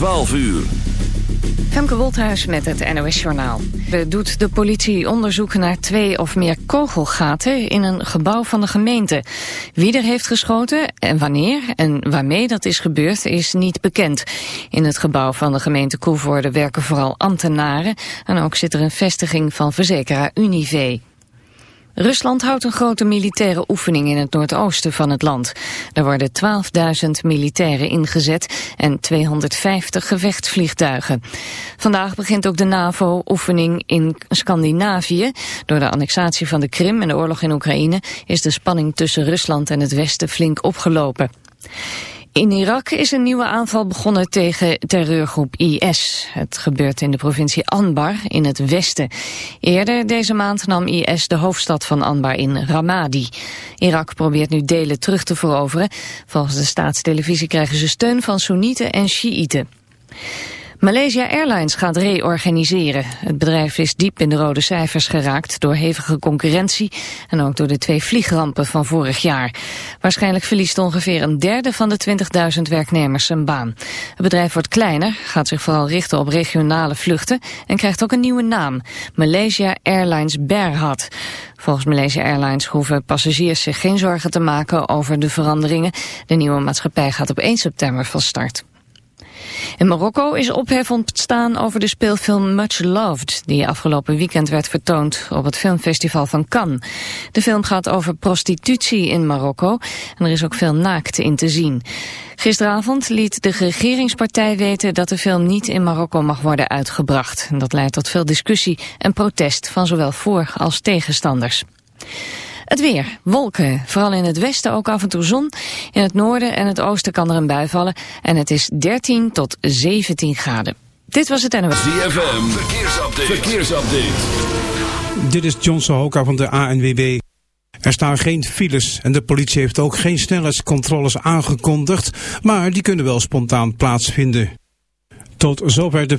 12 uur. Femke Wolthuis met het NOS Journaal. Doet de politie onderzoek naar twee of meer kogelgaten in een gebouw van de gemeente. Wie er heeft geschoten en wanneer en waarmee dat is gebeurd is niet bekend. In het gebouw van de gemeente Koevoorde werken vooral ambtenaren... en ook zit er een vestiging van verzekeraar Unive. Rusland houdt een grote militaire oefening in het noordoosten van het land. Er worden 12.000 militairen ingezet en 250 gevechtsvliegtuigen. Vandaag begint ook de NAVO-oefening in Scandinavië. Door de annexatie van de Krim en de oorlog in Oekraïne is de spanning tussen Rusland en het Westen flink opgelopen. In Irak is een nieuwe aanval begonnen tegen terreurgroep IS. Het gebeurt in de provincie Anbar in het westen. Eerder deze maand nam IS de hoofdstad van Anbar in Ramadi. Irak probeert nu delen terug te veroveren. Volgens de staatstelevisie krijgen ze steun van Soenieten en Shiiten. Malaysia Airlines gaat reorganiseren. Het bedrijf is diep in de rode cijfers geraakt door hevige concurrentie en ook door de twee vliegrampen van vorig jaar. Waarschijnlijk verliest ongeveer een derde van de 20.000 werknemers zijn baan. Het bedrijf wordt kleiner, gaat zich vooral richten op regionale vluchten en krijgt ook een nieuwe naam, Malaysia Airlines Berhad. Volgens Malaysia Airlines hoeven passagiers zich geen zorgen te maken over de veranderingen. De nieuwe maatschappij gaat op 1 september van start. In Marokko is ophef ontstaan over de speelfilm Much Loved... die afgelopen weekend werd vertoond op het filmfestival van Cannes. De film gaat over prostitutie in Marokko en er is ook veel naakt in te zien. Gisteravond liet de regeringspartij weten dat de film niet in Marokko mag worden uitgebracht. Dat leidt tot veel discussie en protest van zowel voor- als tegenstanders. Het weer. Wolken. Vooral in het westen ook af en toe zon. In het noorden en het oosten kan er een bui vallen. En het is 13 tot 17 graden. Dit was het NOS. ZFM. Verkeersupdate. Verkeersupdate. Dit is John Sohoka van de ANWB. Er staan geen files en de politie heeft ook geen snelheidscontroles aangekondigd, maar die kunnen wel spontaan plaatsvinden. Tot zover de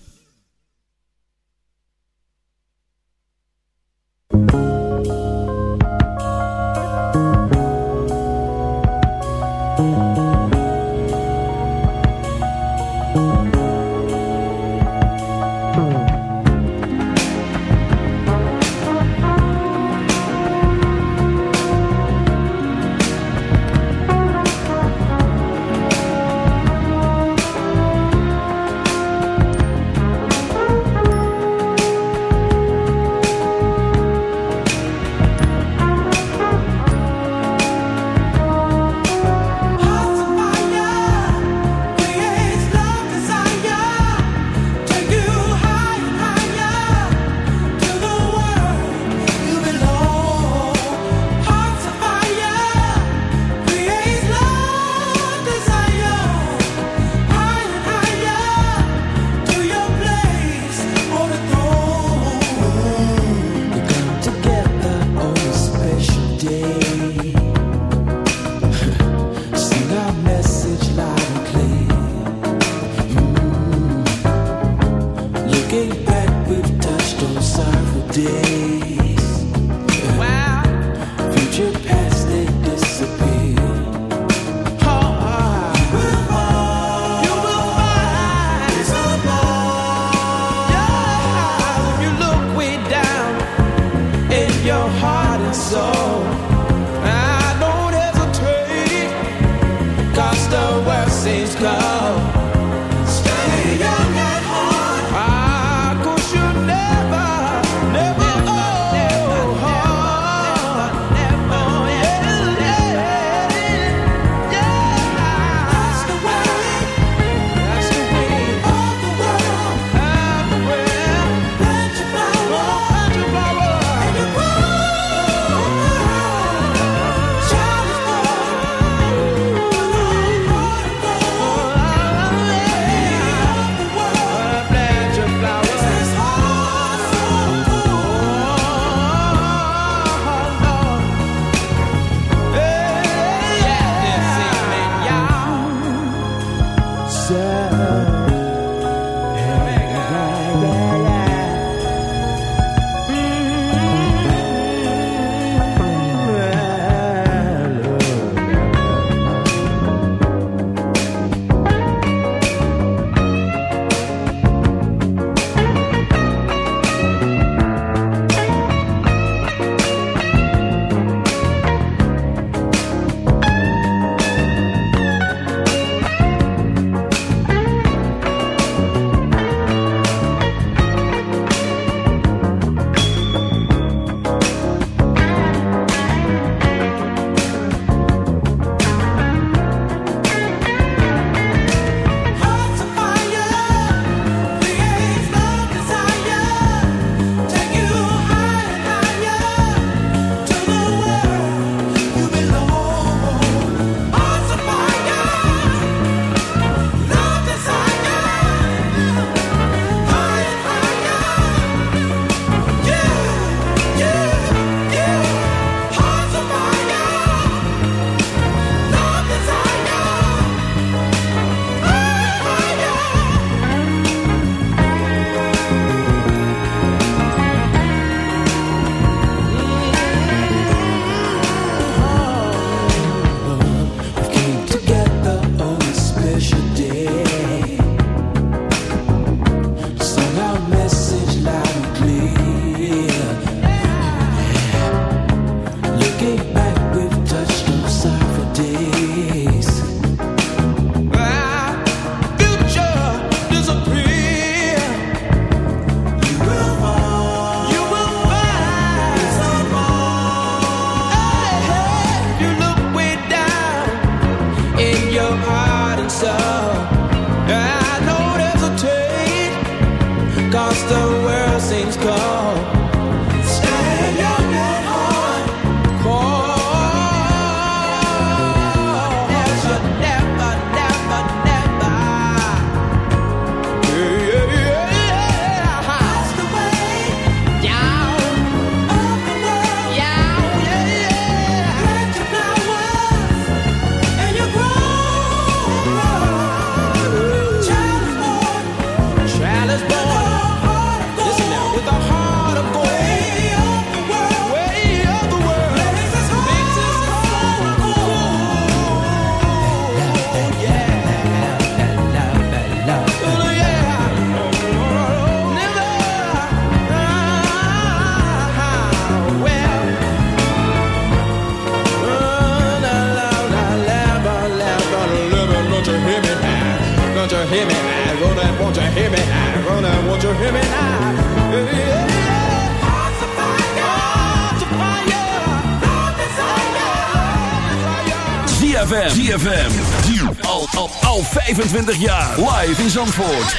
25 jaar. Live in Zandvoort.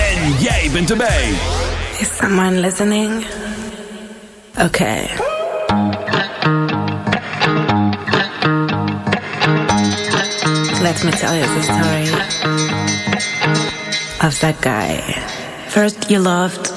En jij bent erbij. Is someone listening? Okay. Let me tell you the story of that guy. First you loved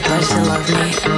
supposed to love me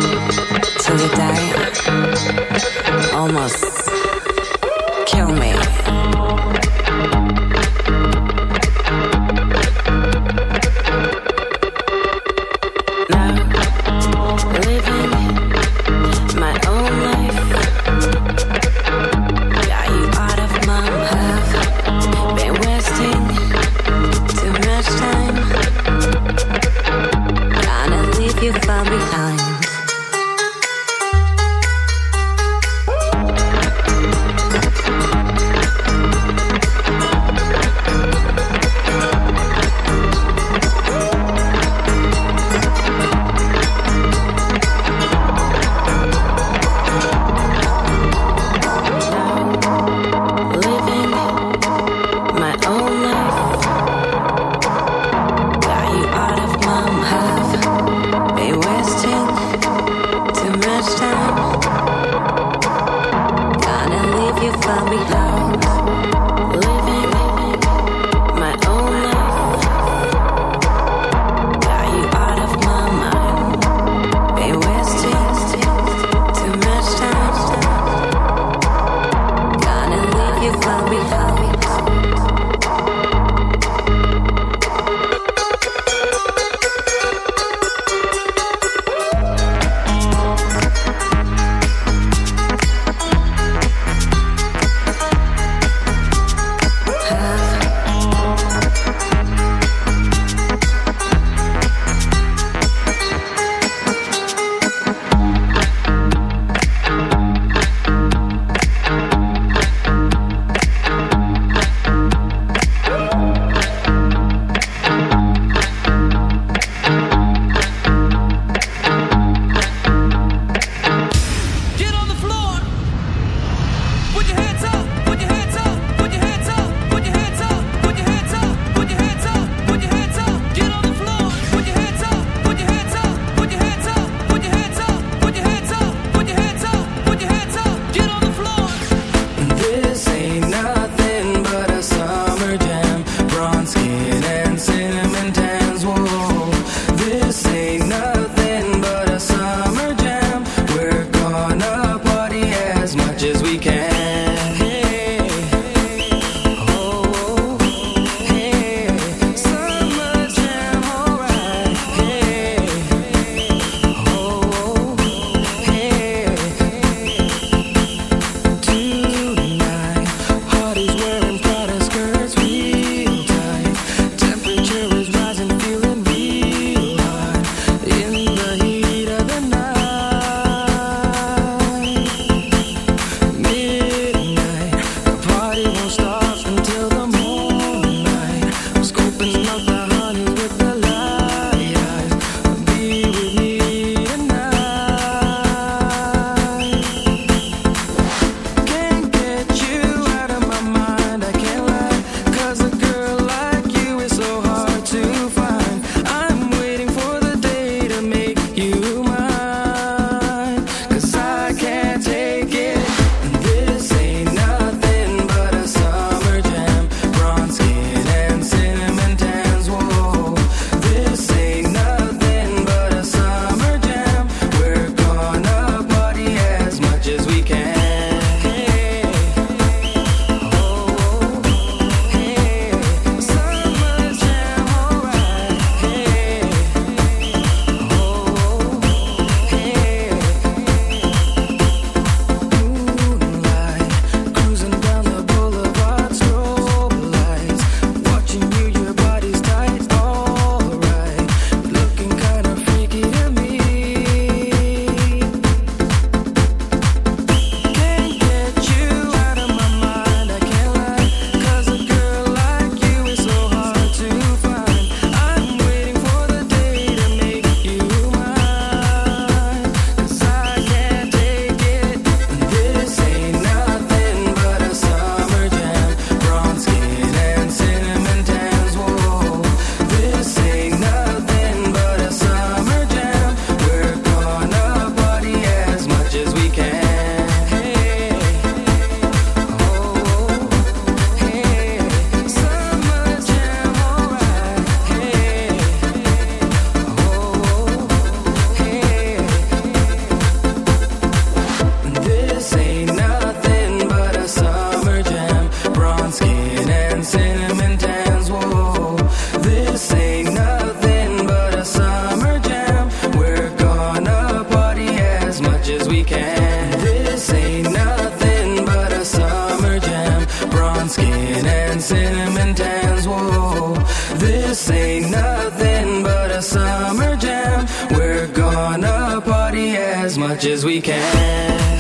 much as we can.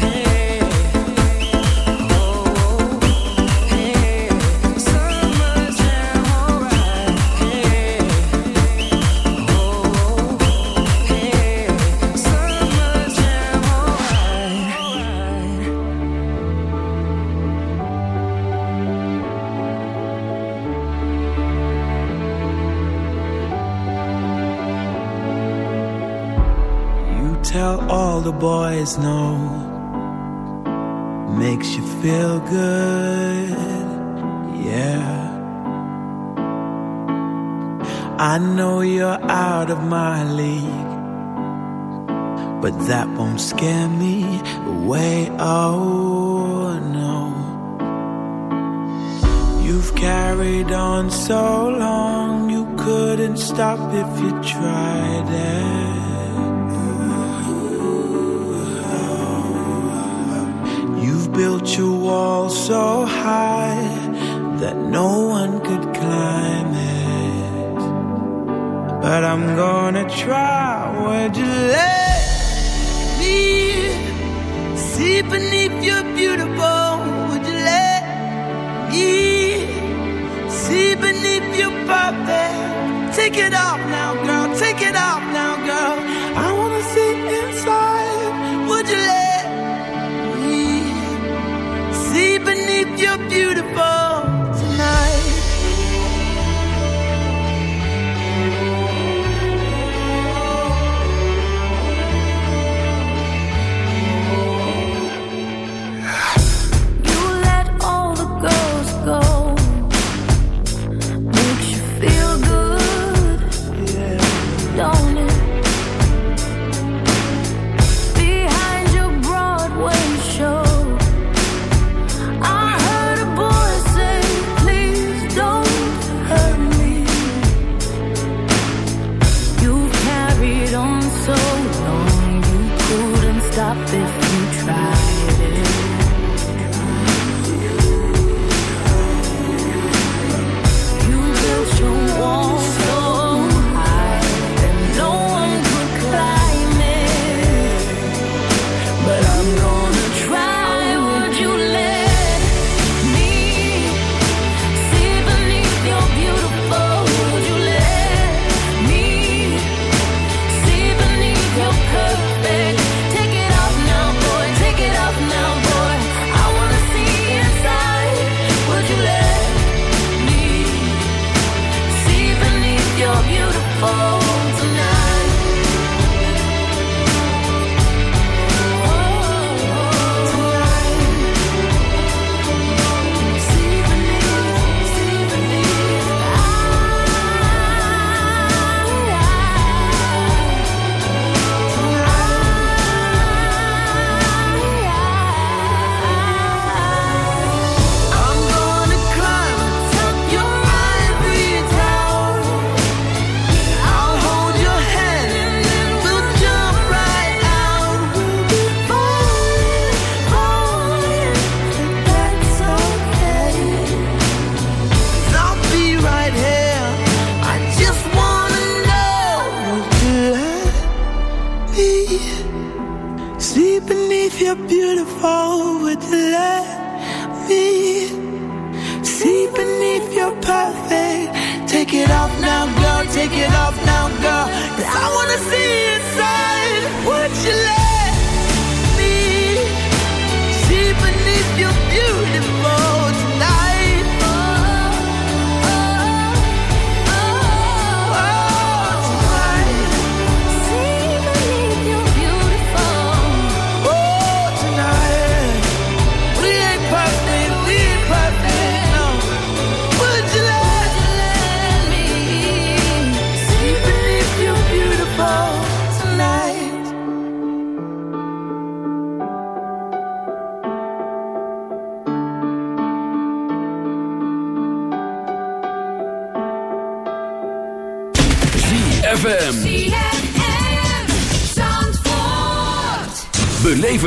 take it off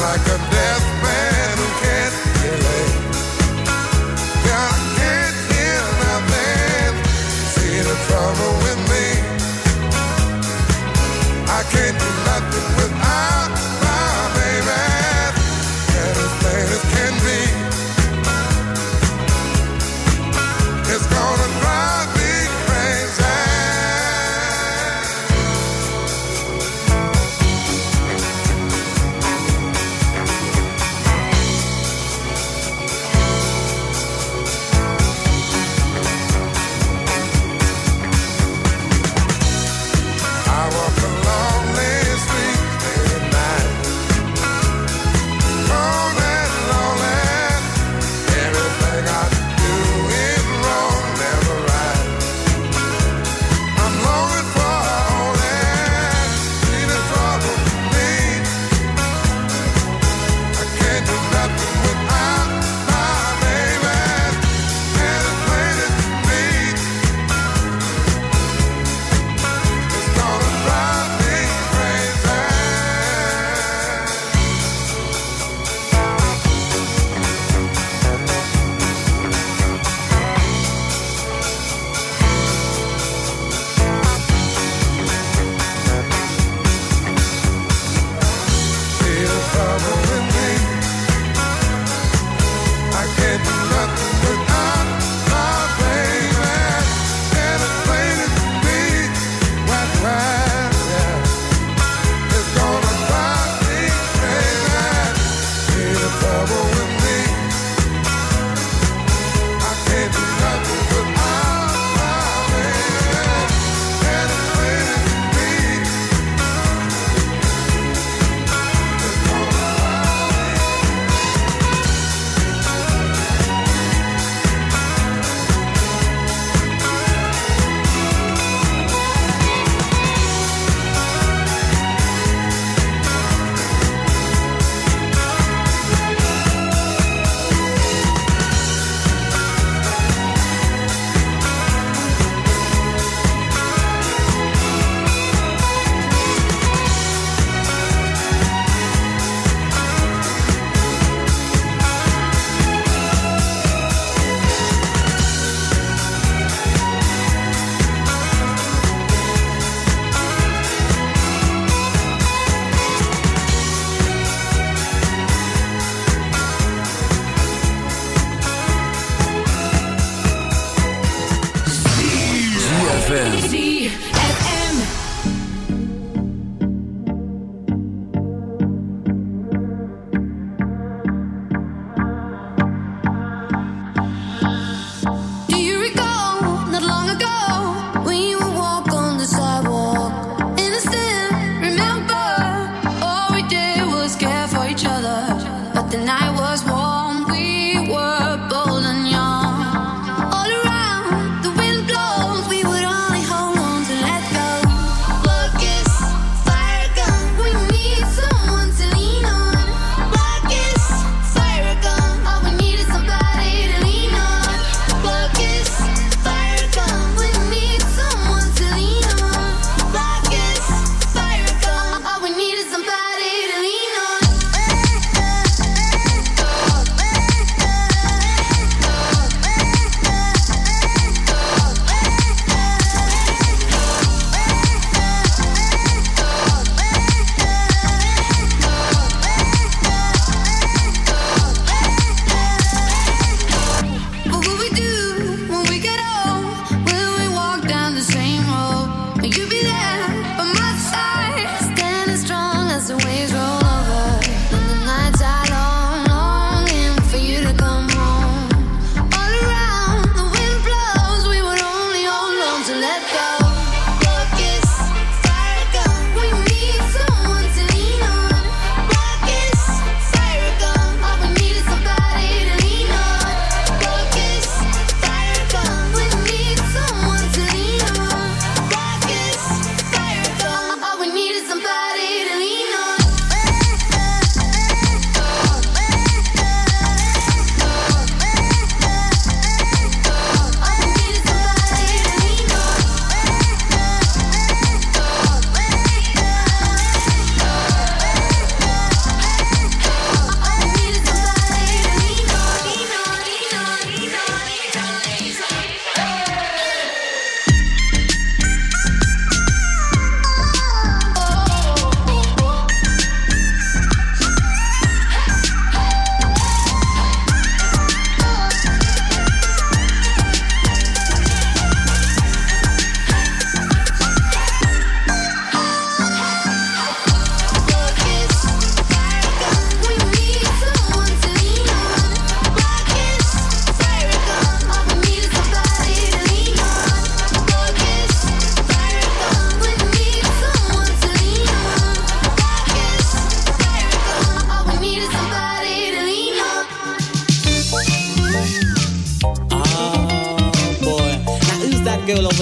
like a deathbed.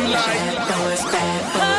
you like. That was bad.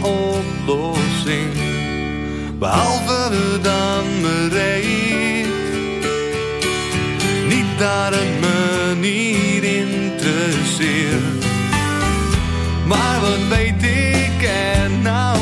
oplossing, behalve dan bereid. Niet daar een manier interesseert, maar wat weet ik er nou?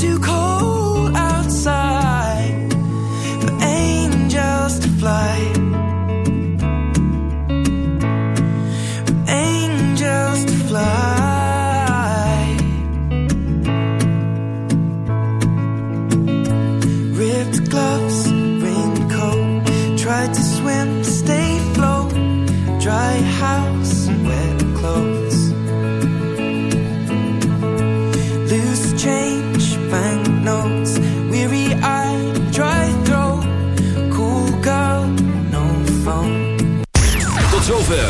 too cold.